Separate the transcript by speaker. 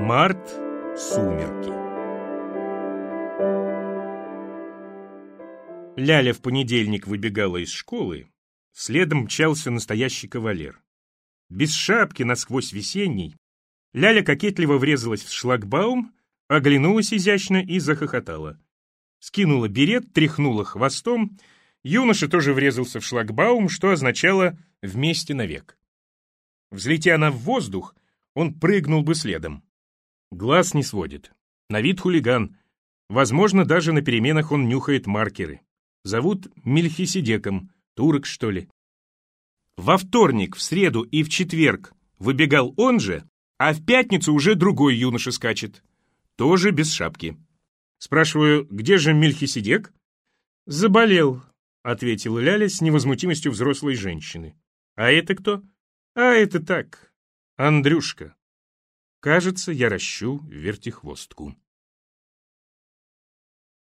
Speaker 1: Март, сумерки. Ляля в понедельник выбегала из школы, следом мчался настоящий кавалер. Без шапки, насквозь весенний, Ляля кокетливо врезалась в шлагбаум, оглянулась изящно и захохотала. Скинула берет, тряхнула хвостом, юноша тоже врезался в шлагбаум, что означало «вместе навек». Взлетя она в воздух, он прыгнул бы следом. Глаз не сводит. На вид хулиган. Возможно, даже на переменах он нюхает маркеры. Зовут Мельхиседеком, турок, что ли. Во вторник, в среду и в четверг выбегал он же, а в пятницу уже другой юноша скачет. Тоже без шапки. Спрашиваю, где же Мельхиседек? «Заболел», — ответила Ляля с невозмутимостью взрослой женщины. «А это кто?» «А это так, Андрюшка». Кажется, я ращу вертихвостку.